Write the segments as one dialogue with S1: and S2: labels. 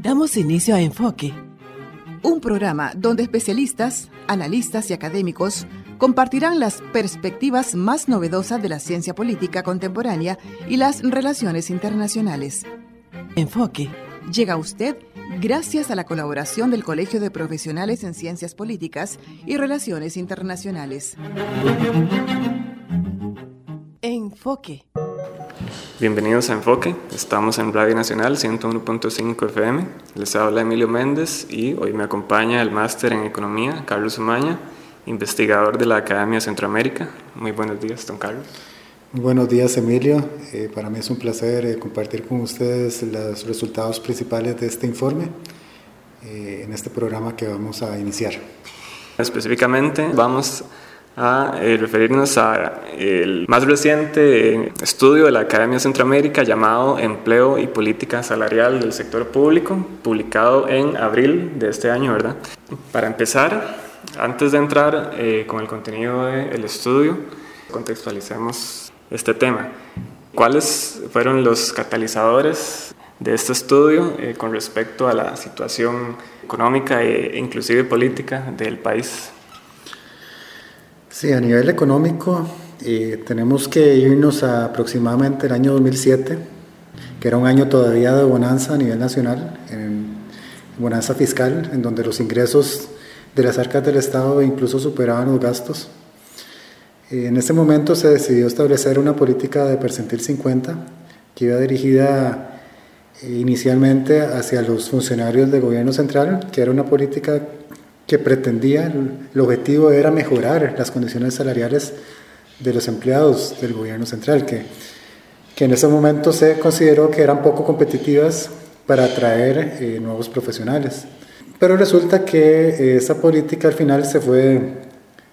S1: Damos inicio a Enfoque, un programa donde especialistas, analistas y académicos compartirán las perspectivas más novedosas de la ciencia política contemporánea y las relaciones internacionales. Enfoque llega a usted gracias a la colaboración del Colegio de Profesionales en Ciencias Políticas y Relaciones Internacionales. Enfoque.
S2: Bienvenidos a Enfoque, estamos en Radio Nacional 101.5 FM. Les habla Emilio Méndez y hoy me acompaña el máster en Economía, Carlos Umaña, investigador de la Academia Centroamérica. Muy buenos días, don Carlos.
S3: Muy buenos días, Emilio. Eh, para mí es un placer eh, compartir con ustedes los resultados principales de este informe eh, en este programa que vamos a iniciar.
S2: Específicamente, vamos a eh, referirnos al más reciente estudio de la Academia Centroamérica llamado Empleo y Política Salarial del Sector Público, publicado en abril de este año, ¿verdad? Para empezar, antes de entrar eh, con el contenido del estudio, contextualicemos este tema. ¿Cuáles fueron los catalizadores de este estudio eh, con respecto a la situación económica e inclusive política del país?
S3: Sí, a nivel económico eh, tenemos que irnos a aproximadamente el año 2007, que era un año todavía de bonanza a nivel nacional, en bonanza fiscal, en donde los ingresos de las arcas del Estado incluso superaban los gastos. Eh, en ese momento se decidió establecer una política de percentil 50 que iba dirigida eh, inicialmente hacia los funcionarios del gobierno central, que era una política que pretendía, el objetivo era mejorar las condiciones salariales de los empleados del gobierno central, que, que en ese momento se consideró que eran poco competitivas para atraer eh, nuevos profesionales. Pero resulta que eh, esa política al final se fue,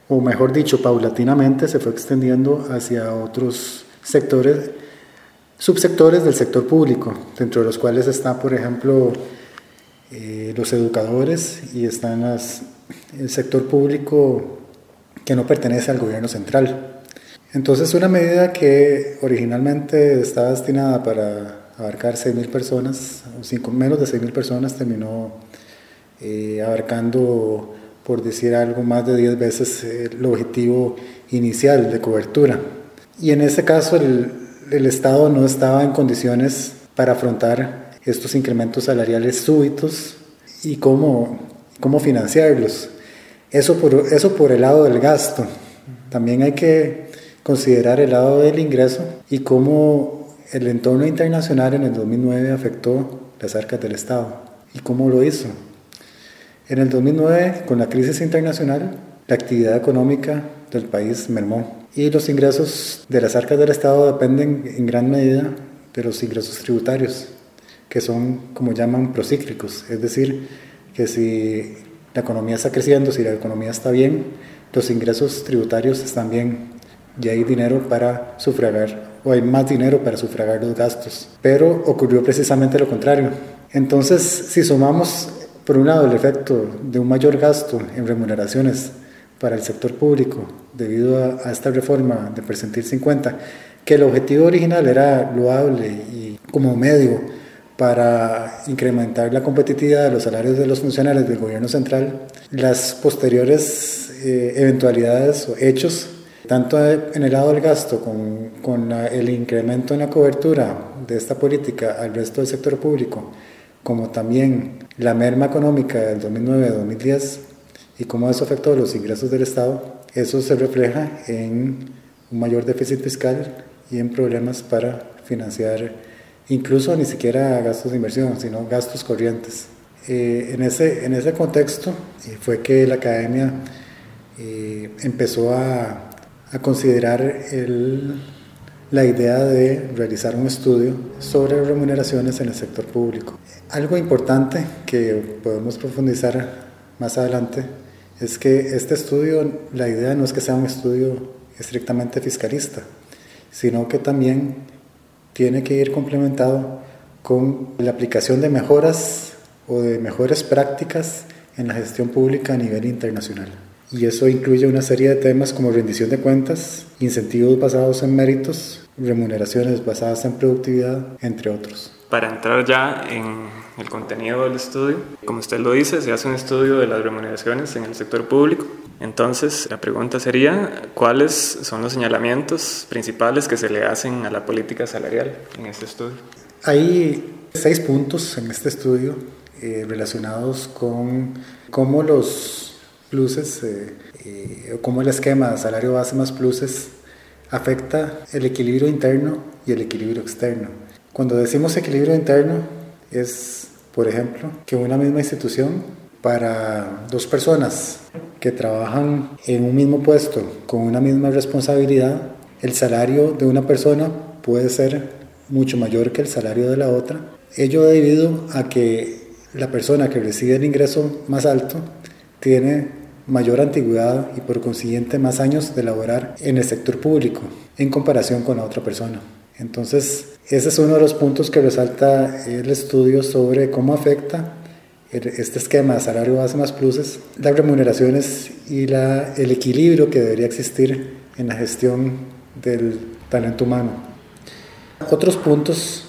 S3: o mejor dicho, paulatinamente se fue extendiendo hacia otros sectores, subsectores del sector público, dentro de los cuales está, por ejemplo, eh, los educadores y están las, el sector público que no pertenece al gobierno central. Entonces una medida que originalmente estaba destinada para abarcar 6.000 personas, o cinco, menos de 6.000 personas, terminó eh, abarcando, por decir algo, más de 10 veces el objetivo inicial de cobertura. Y en ese caso el, el Estado no estaba en condiciones para afrontar estos incrementos salariales súbitos y cómo, cómo financiarlos. Eso por, eso por el lado del gasto. También hay que considerar el lado del ingreso y cómo el entorno internacional en el 2009 afectó las arcas del Estado y cómo lo hizo. En el 2009, con la crisis internacional, la actividad económica del país mermó y los ingresos de las arcas del Estado dependen en gran medida de los ingresos tributarios que son, como llaman, procíclicos, es decir, que si la economía está creciendo, si la economía está bien, los ingresos tributarios están bien y hay dinero para sufragar, o hay más dinero para sufragar los gastos. Pero ocurrió precisamente lo contrario. Entonces, si sumamos, por un lado, el efecto de un mayor gasto en remuneraciones para el sector público debido a, a esta reforma de percentil 50, que el objetivo original era loable y como medio para incrementar la competitividad de los salarios de los funcionarios del gobierno central, las posteriores eh, eventualidades o hechos, tanto en el lado del gasto con, con el incremento en la cobertura de esta política al resto del sector público, como también la merma económica del 2009-2010 y cómo eso afectó los ingresos del Estado, eso se refleja en un mayor déficit fiscal y en problemas para financiar incluso ni siquiera gastos de inversión, sino gastos corrientes. Eh, en, ese, en ese contexto eh, fue que la academia eh, empezó a, a considerar el, la idea de realizar un estudio sobre remuneraciones en el sector público. Algo importante que podemos profundizar más adelante es que este estudio, la idea no es que sea un estudio estrictamente fiscalista, sino que también tiene que ir complementado con la aplicación de mejoras o de mejores prácticas en la gestión pública a nivel internacional. Y eso incluye una serie de temas como rendición de cuentas, incentivos basados en méritos, remuneraciones basadas en productividad, entre otros.
S2: para entrar ya en el contenido del estudio, como usted lo dice, se hace un estudio de las remuneraciones en el sector público. Entonces, la pregunta sería, ¿cuáles son los señalamientos principales que se le hacen a la política salarial en este estudio?
S3: Hay seis puntos en este estudio eh, relacionados con cómo los pluses, eh, eh, cómo el esquema salario base más pluses afecta el equilibrio interno y el equilibrio externo. Cuando decimos equilibrio interno es, por ejemplo, que una misma institución para dos personas que trabajan en un mismo puesto con una misma responsabilidad, el salario de una persona puede ser mucho mayor que el salario de la otra. Ello debido a que la persona que recibe el ingreso más alto tiene mayor antigüedad y por consiguiente más años de laborar en el sector público en comparación con la otra persona. Entonces, ese es uno de los puntos que resalta el estudio sobre cómo afecta este esquema de salario base más pluses, las remuneraciones y la, el equilibrio que debería existir en la gestión del talento humano. Otros puntos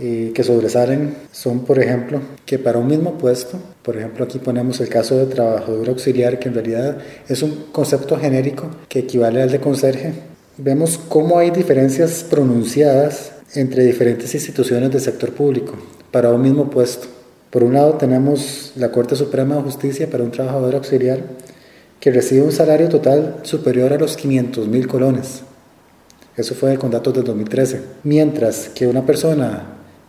S3: eh, que sobresalen son, por ejemplo, que para un mismo puesto, por ejemplo aquí ponemos el caso de trabajador auxiliar, que en realidad es un concepto genérico que equivale al de conserje, vemos cómo hay diferencias pronunciadas entre diferentes instituciones del sector público para un mismo puesto. Por un lado tenemos la Corte Suprema de Justicia para un trabajador auxiliar que recibe un salario total superior a los 500 mil colones. Eso fue con datos del 2013. Mientras que una persona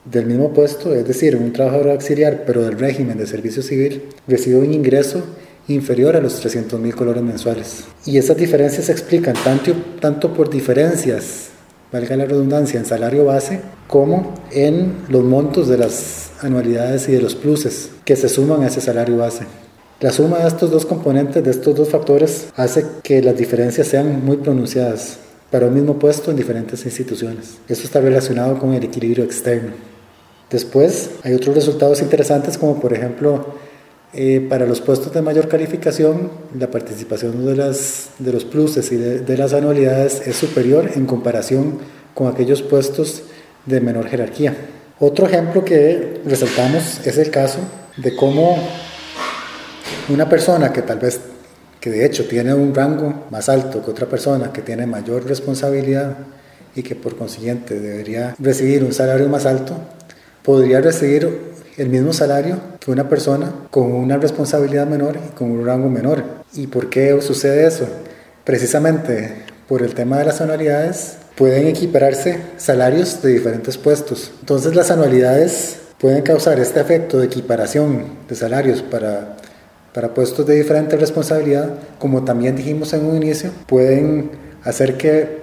S3: del mismo puesto, es decir, un trabajador auxiliar, pero del régimen de servicio civil, recibe un ingreso inferior a los 300 mil colones mensuales. Y esas diferencias se explican tanto, tanto por diferencias, valga la redundancia, en salario base, como en los montos de las anualidades y de los pluses que se suman a ese salario base. La suma de estos dos componentes, de estos dos factores, hace que las diferencias sean muy pronunciadas para un mismo puesto en diferentes instituciones. Eso está relacionado con el equilibrio externo. Después hay otros resultados interesantes como por ejemplo eh, para los puestos de mayor calificación, la participación de, las, de los pluses y de, las anualidades es superior en comparación con aquellos puestos de menor jerarquía. Otro ejemplo que resaltamos es el caso de cómo una persona que tal vez, que de hecho tiene un rango más alto que otra persona, que tiene mayor responsabilidad y que por consiguiente debería recibir un salario más alto, podría recibir el mismo salario que una persona con una responsabilidad menor y con un rango menor. ¿Y por qué sucede eso? Precisamente por el tema de las anualidades pueden equipararse salarios de diferentes puestos. Entonces las anualidades pueden causar este efecto de equiparación de salarios para, para puestos de diferente responsabilidad, como también dijimos en un inicio, pueden hacer que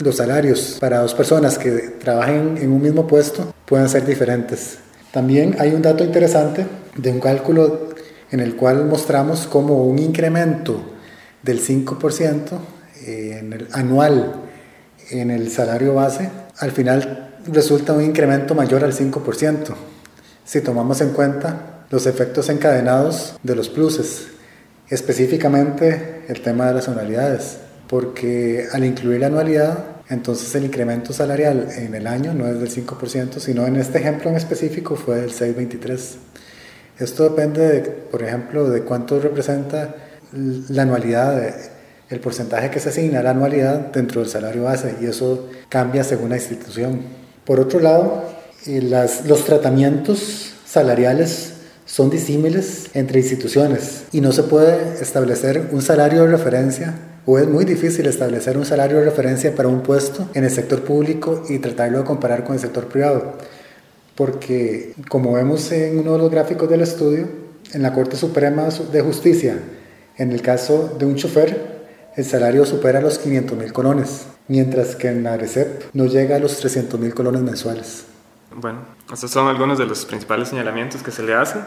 S3: los salarios para dos personas que trabajen en un mismo puesto puedan ser diferentes. También hay un dato interesante de un cálculo en el cual mostramos cómo un incremento del 5% en el anual en el salario base, al final resulta un incremento mayor al 5%, si tomamos en cuenta los efectos encadenados de los pluses, específicamente el tema de las anualidades, porque al incluir la anualidad entonces el incremento salarial en el año no es del 5%, sino en este ejemplo en específico fue del 6,23%. Esto depende, de, por ejemplo, de cuánto representa la anualidad, el porcentaje que se asigna a la anualidad dentro del salario base y eso cambia según la institución. Por otro lado, las, los tratamientos salariales son disímiles entre instituciones y no se puede establecer un salario de referencia o es muy difícil establecer un salario de referencia para un puesto en el sector público y tratarlo de comparar con el sector privado. Porque, como vemos en uno de los gráficos del estudio, en la Corte Suprema de Justicia, en el caso de un chofer, el salario supera los 500 mil colones, mientras que en la RECEP no llega a los 300 mil colones mensuales.
S2: Bueno, estos son algunos de los principales señalamientos que se le hacen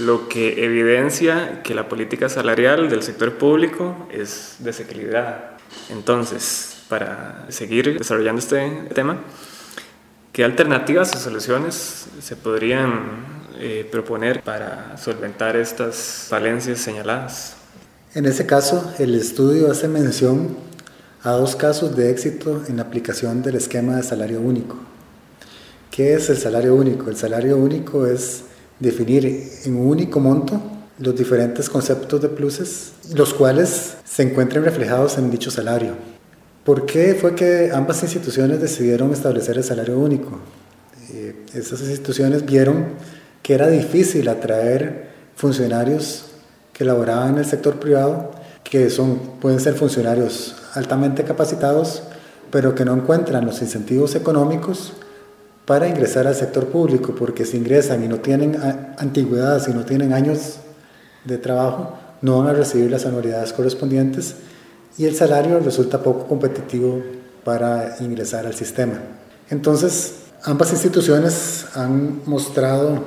S2: lo que evidencia que la política salarial del sector público es desequilibrada. Entonces, para seguir desarrollando este tema, ¿qué alternativas o soluciones se podrían eh, proponer para solventar estas falencias señaladas?
S3: En ese caso, el estudio hace mención a dos casos de éxito en la aplicación del esquema de salario único ¿Qué es el salario único? El salario único es definir en un único monto los diferentes conceptos de pluses, los cuales se encuentran reflejados en dicho salario. ¿Por qué fue que ambas instituciones decidieron establecer el salario único? Eh, esas instituciones vieron que era difícil atraer funcionarios que laboraban en el sector privado, que son, pueden ser funcionarios altamente capacitados, pero que no encuentran los incentivos económicos para ingresar al sector público, porque si ingresan y no tienen antigüedad, si no tienen años de trabajo, no van a recibir las anualidades correspondientes y el salario resulta poco competitivo para ingresar al sistema. Entonces, ambas instituciones han mostrado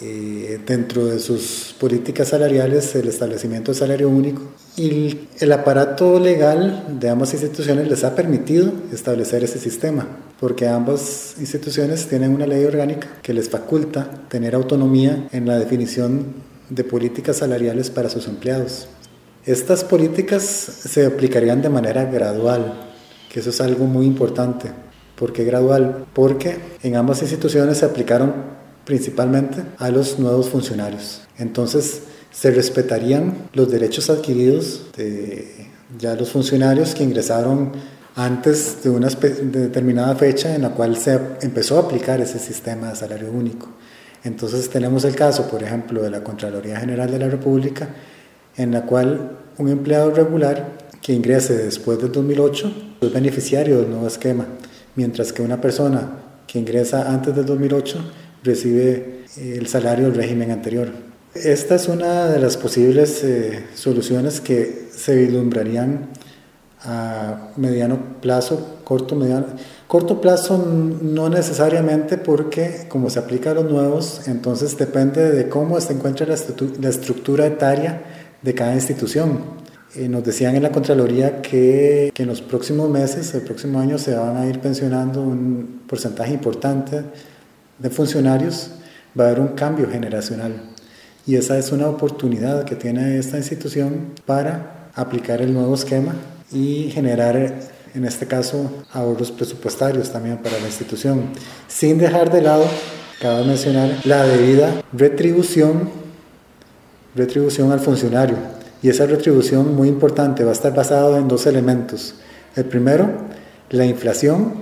S3: eh, dentro de sus políticas salariales el establecimiento de salario único y el aparato legal de ambas instituciones les ha permitido establecer ese sistema, porque ambas instituciones tienen una ley orgánica que les faculta tener autonomía en la definición de políticas salariales para sus empleados. Estas políticas se aplicarían de manera gradual, que eso es algo muy importante. ¿Por qué gradual? Porque en ambas instituciones se aplicaron principalmente a los nuevos funcionarios. Entonces se respetarían los derechos adquiridos de ya los funcionarios que ingresaron antes de una determinada fecha en la cual se empezó a aplicar ese sistema de salario único. Entonces tenemos el caso, por ejemplo, de la Contraloría General de la República, en la cual un empleado regular que ingrese después del 2008 es beneficiario del nuevo esquema, mientras que una persona que ingresa antes del 2008 recibe eh, el salario del régimen anterior. Esta es una de las posibles eh, soluciones que se vislumbrarían a mediano plazo, corto, mediano. Corto plazo no necesariamente porque como se aplica a los nuevos, entonces depende de cómo se encuentra la, estructura etaria de cada institución. Eh, nos decían en la Contraloría que, que, en los próximos meses, el próximo año, se van a ir pensionando un porcentaje importante de funcionarios, va a haber un cambio generacional. Y esa es una oportunidad que tiene esta institución para aplicar el nuevo esquema y generar en este caso ahorros presupuestarios también para la institución, sin dejar de lado, cabe mencionar, la debida retribución, retribución al funcionario. Y esa retribución muy importante va a estar basada en dos elementos. El primero, la inflación,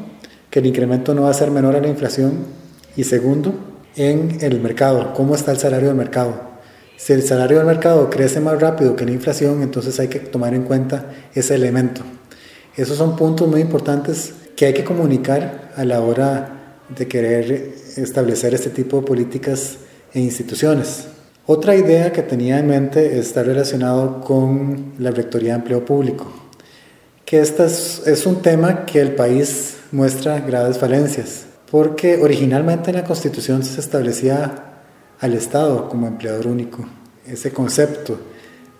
S3: que el incremento no va a ser menor a la inflación. Y segundo, en el mercado, cómo está el salario del mercado. Si el salario del mercado crece más rápido que la inflación, entonces hay que tomar en cuenta ese elemento. Esos son puntos muy importantes que hay que comunicar a la hora de querer establecer este tipo de políticas e instituciones. Otra idea que tenía en mente está relacionado con la Rectoría de Empleo Público, que este es, un tema que el país muestra graves falencias, porque originalmente en la Constitución se establecía al Estado como empleador único. Ese concepto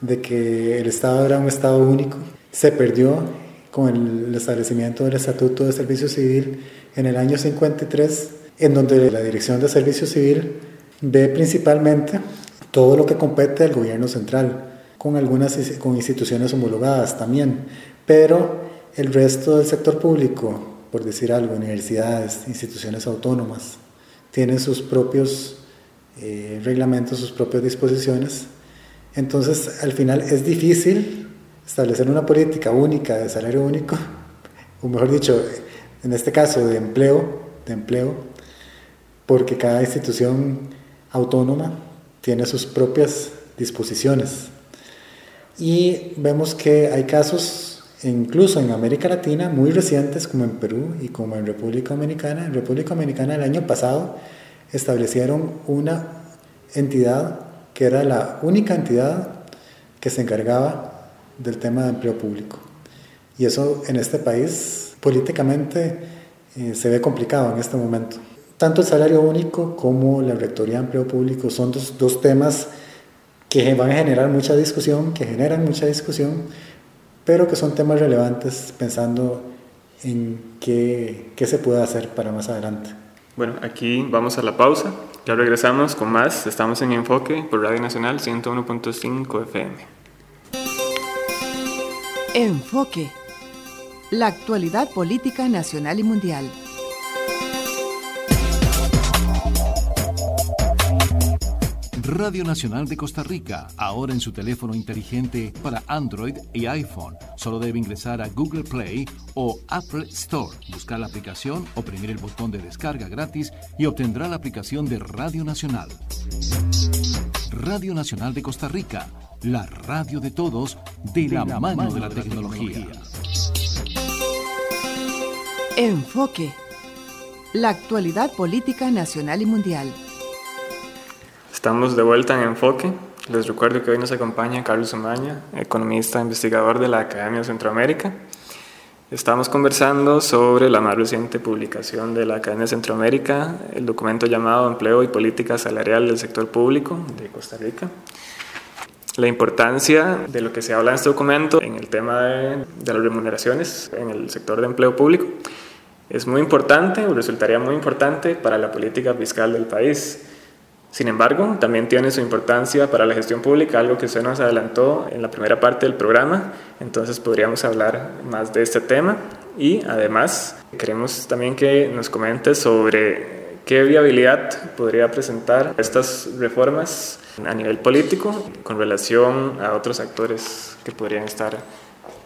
S3: de que el Estado era un Estado único se perdió con el establecimiento del Estatuto de Servicio Civil en el año 53, en donde la Dirección de Servicio Civil ve principalmente todo lo que compete al gobierno central, con algunas con instituciones homologadas también, pero el resto del sector público, por decir algo, universidades, instituciones autónomas, tienen sus propios eh, reglamentos, sus propias disposiciones. Entonces, al final es difícil establecer una política única de salario único, o mejor dicho, en este caso de empleo, de empleo, porque cada institución autónoma tiene sus propias disposiciones. Y vemos que hay casos, incluso en América Latina, muy recientes, como en Perú y como en República Dominicana. En República Dominicana el año pasado establecieron una entidad que era la única entidad que se encargaba del tema de empleo público. Y eso en este país políticamente eh, se ve complicado en este momento. Tanto el salario único como la rectoría de empleo público son dos, dos temas que van a generar mucha discusión, que generan mucha discusión, pero que son temas relevantes pensando en qué, qué se puede hacer para más adelante.
S2: Bueno, aquí vamos a la pausa. Ya regresamos con más. Estamos en Enfoque por Radio Nacional 101.5 FM.
S1: Enfoque. La actualidad política nacional y mundial.
S4: Radio Nacional de Costa Rica, ahora en su teléfono inteligente para Android y iPhone. Solo debe ingresar a Google Play o Apple Store, buscar la aplicación, oprimir el botón de descarga gratis y obtendrá la aplicación de Radio Nacional. Radio Nacional de Costa Rica, la radio de todos, de, la, mano, de la, tecnología.
S1: Enfoque. La actualidad política nacional y mundial.
S2: Estamos de vuelta en Enfoque. Les recuerdo que hoy nos acompaña Carlos Umaña, economista e investigador de la Academia Centroamérica. Estamos conversando sobre la más reciente publicación de la Academia Centroamérica, el documento llamado Empleo y Política Salarial del Sector Público de Costa Rica. La importancia de lo que se habla en este documento en el tema de, de las remuneraciones en el sector de empleo público es muy importante o resultaría muy importante para la política fiscal del país. Sin embargo, también tiene su importancia para la gestión pública, algo que usted nos adelantó en la primera parte del programa, entonces podríamos hablar más de este tema y además queremos también que nos comente sobre qué viabilidad podría presentar estas reformas a nivel político con relación a otros actores que podrían estar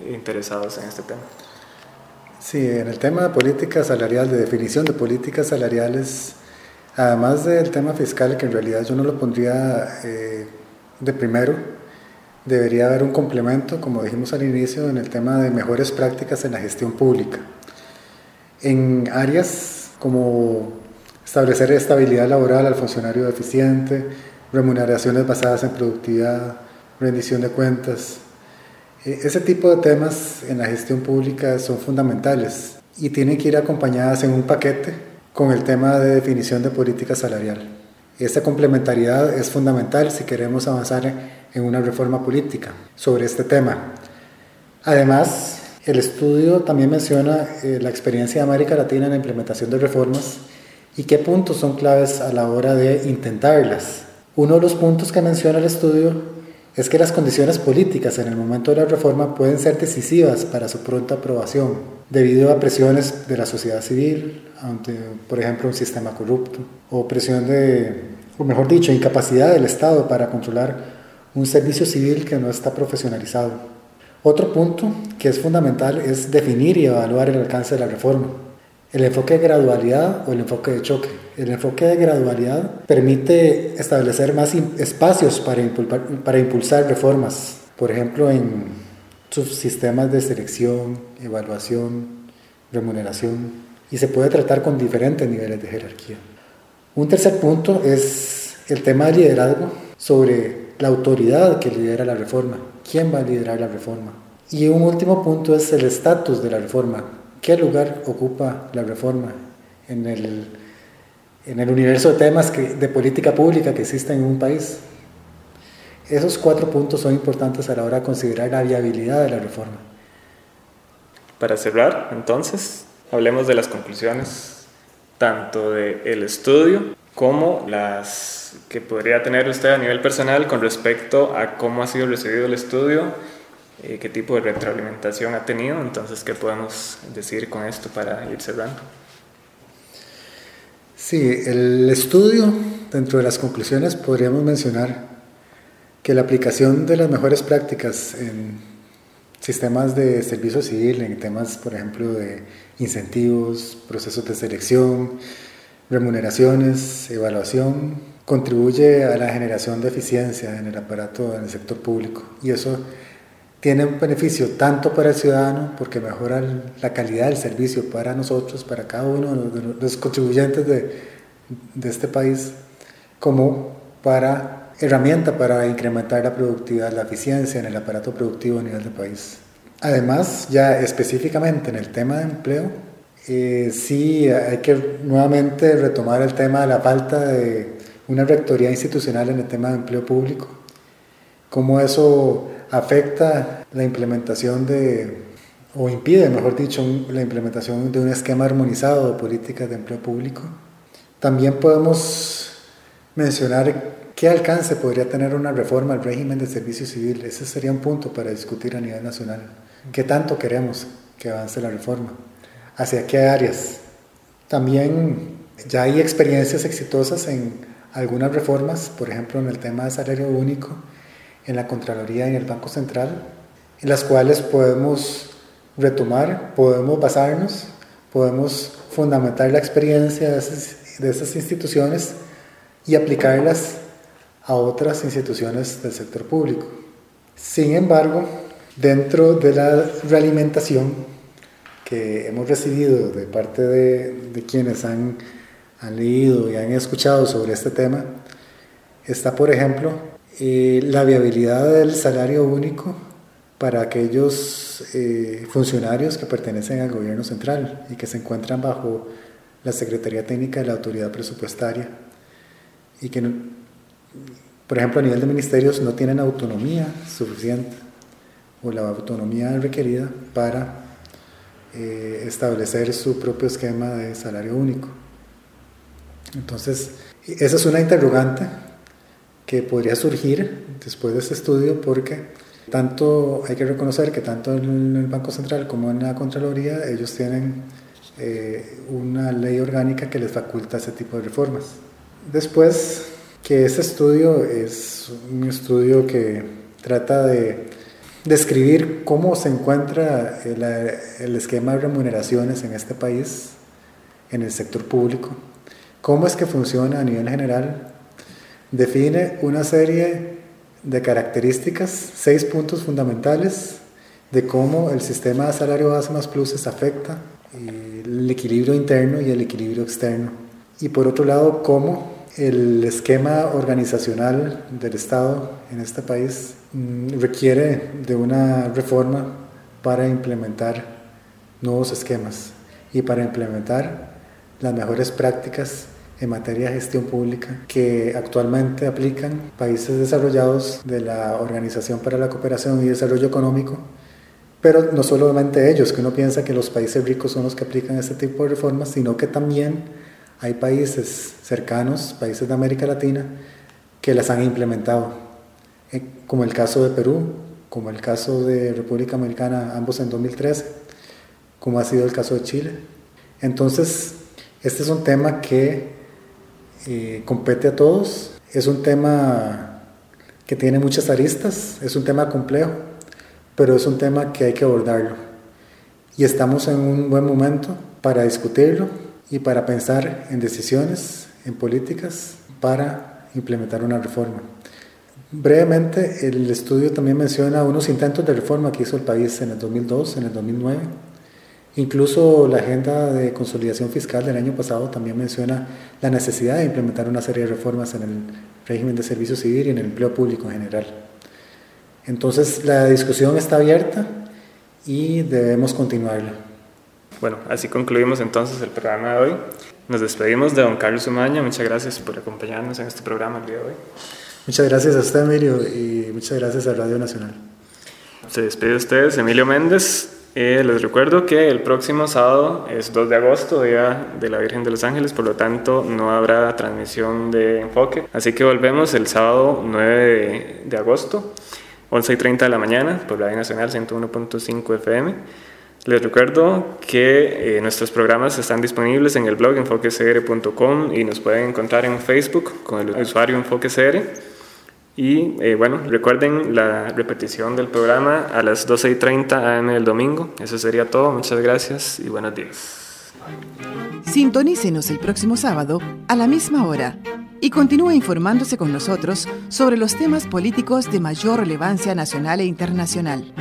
S2: interesados en este tema.
S3: Sí, en el tema de política salarial, de definición de políticas salariales, además del tema fiscal, que en realidad yo no lo pondría eh, de primero, debería haber un complemento, como dijimos al inicio, en el tema de mejores prácticas en la gestión pública. En áreas como establecer estabilidad laboral al funcionario eficiente, remuneraciones basadas en productividad, rendición de cuentas, e, ese tipo de temas en la gestión pública son fundamentales y tienen que ir acompañadas en un paquete con el tema de definición de política salarial. Esta complementariedad es fundamental si queremos avanzar en una reforma política sobre este tema. Además, el estudio también menciona eh, la experiencia de América Latina en la implementación de reformas y qué puntos son claves a la hora de intentarlas. Uno de los puntos que menciona el estudio es que las condiciones políticas en el momento de la reforma pueden ser decisivas para su pronta aprobación, debido a presiones de la sociedad civil, ante, por ejemplo, un sistema corrupto, o presión de, o mejor dicho, incapacidad del Estado para controlar un servicio civil que no está profesionalizado. Otro punto que es fundamental es definir y evaluar el alcance de la reforma. El enfoque de gradualidad o el enfoque de choque. El enfoque de gradualidad permite establecer más espacios para, para impulsar reformas, por ejemplo, en sus sistemas de selección, evaluación, remuneración, y se puede tratar con diferentes niveles de jerarquía. Un tercer punto es el tema de liderazgo sobre la autoridad que lidera la reforma, quién va a liderar la reforma. Y un último punto es el estatus de la reforma, ¿Qué lugar ocupa la reforma en el, en el universo de temas de política pública que existen en un país? Esos cuatro puntos son importantes a la hora de considerar la viabilidad de la reforma.
S2: Para cerrar, entonces, hablemos de las conclusiones, tanto del estudio como las que podría tener usted a nivel personal con respecto a cómo ha sido recibido el estudio eh, qué tipo de retroalimentación ha tenido. Entonces, ¿qué podemos decir con esto para ir cerrando?
S3: Sí, el estudio, dentro de las conclusiones, podríamos mencionar que la aplicación de las mejores prácticas en sistemas de servicio civil, en temas, por ejemplo, de incentivos, procesos de selección, remuneraciones, evaluación, contribuye a la generación de eficiencia en el aparato, en el sector público. Y eso tiene un beneficio tanto para el ciudadano, porque mejora la calidad del servicio para nosotros, para cada uno de los contribuyentes de, de este país, como para herramienta para incrementar la productividad, la eficiencia en el aparato productivo a nivel del país. Además, ya específicamente en el tema de empleo, eh, sí hay que nuevamente retomar el tema de la falta de una rectoría institucional en el tema de empleo público, cómo eso afecta la implementación de, o impide, mejor dicho, la implementación de un esquema armonizado de políticas de empleo público. También podemos mencionar qué alcance podría tener una reforma al régimen de servicio civil. Ese sería un punto para discutir a nivel nacional. ¿Qué tanto queremos que avance la reforma? ¿Hacia qué áreas? También ya hay experiencias exitosas en algunas reformas, por ejemplo en el tema de salario único, en la Contraloría y en el Banco Central, en las cuales podemos retomar, podemos basarnos, podemos fundamentar la experiencia de esas, instituciones y aplicarlas a otras instituciones del sector público. Sin embargo, dentro de la realimentación que hemos recibido de parte de, quienes han, han, leído y han escuchado sobre este tema, está, por ejemplo, eh, la viabilidad del salario único para aquellos eh, funcionarios que pertenecen al gobierno central y que se encuentran bajo la Secretaría Técnica de la Autoridad Presupuestaria y que, por ejemplo, a nivel de ministerios no tienen autonomía suficiente o la autonomía requerida para eh, establecer su propio esquema de salario único. Entonces, esa es una interrogante que podría surgir después de este estudio porque tanto hay que reconocer que tanto en el Banco Central como en la Contraloría ellos tienen eh, una ley orgánica que les faculta ese tipo de reformas. Después, que este estudio es un estudio que trata de describir cómo se encuentra el, el esquema de remuneraciones en este país, en el sector público, cómo es que funciona a nivel general, define una serie de características, seis puntos fundamentales de cómo el sistema de salario base más pluses afecta el equilibrio interno y el equilibrio externo. Y por otro lado, cómo el esquema organizacional del Estado en este país mm, requiere de una reforma para implementar nuevos esquemas y para implementar las mejores prácticas en materia de gestión pública que actualmente aplican países desarrollados de la Organización para la Cooperación y Desarrollo Económico, pero no solamente ellos, que uno piensa que los países ricos son los que aplican este tipo de reformas, sino que también hay países cercanos, países de América Latina, que las han implementado, eh, como el caso de Perú, como el caso de República Americana, ambos en 2013, como ha sido el caso de Chile. Entonces, este es un tema que eh, compete a todos. Es un tema que tiene muchas aristas, es un tema complejo, pero es un tema que hay que abordarlo. Y estamos en un buen momento para discutirlo y para pensar en decisiones, en políticas, para implementar una reforma. Brevemente, el estudio también menciona unos intentos de reforma que hizo el país en el 2002, en el 2009 Incluso la agenda de consolidación fiscal del año pasado también menciona la necesidad de implementar una serie de reformas en el régimen de servicio civil y en el empleo público en general. Entonces la discusión está abierta y debemos continuarla.
S2: Bueno, así concluimos entonces el programa de hoy. Nos despedimos de don Carlos Umaña. Muchas gracias por acompañarnos en este programa el día de hoy.
S3: Muchas gracias a usted, Emilio, y muchas gracias a Radio Nacional.
S2: Se despide ustedes, Emilio Méndez. Eh, les recuerdo que el próximo sábado es 2 de agosto, Día de la Virgen de los Ángeles, por lo tanto no habrá transmisión de enfoque. Así que volvemos el sábado 9 de, agosto, 11 y 30 de la mañana, por la Nacional 101.5 FM. Les recuerdo que eh, nuestros programas están disponibles en el blog enfoquecr.com y nos pueden encontrar en Facebook con el usuario enfoquecr. Y eh, bueno, recuerden la repetición del programa a las 12 y 30 am del domingo. Eso sería todo. Muchas gracias y buenos días.
S1: Sintonícenos el próximo sábado a la misma hora y continúe informándose con nosotros sobre los temas políticos de mayor relevancia nacional e internacional.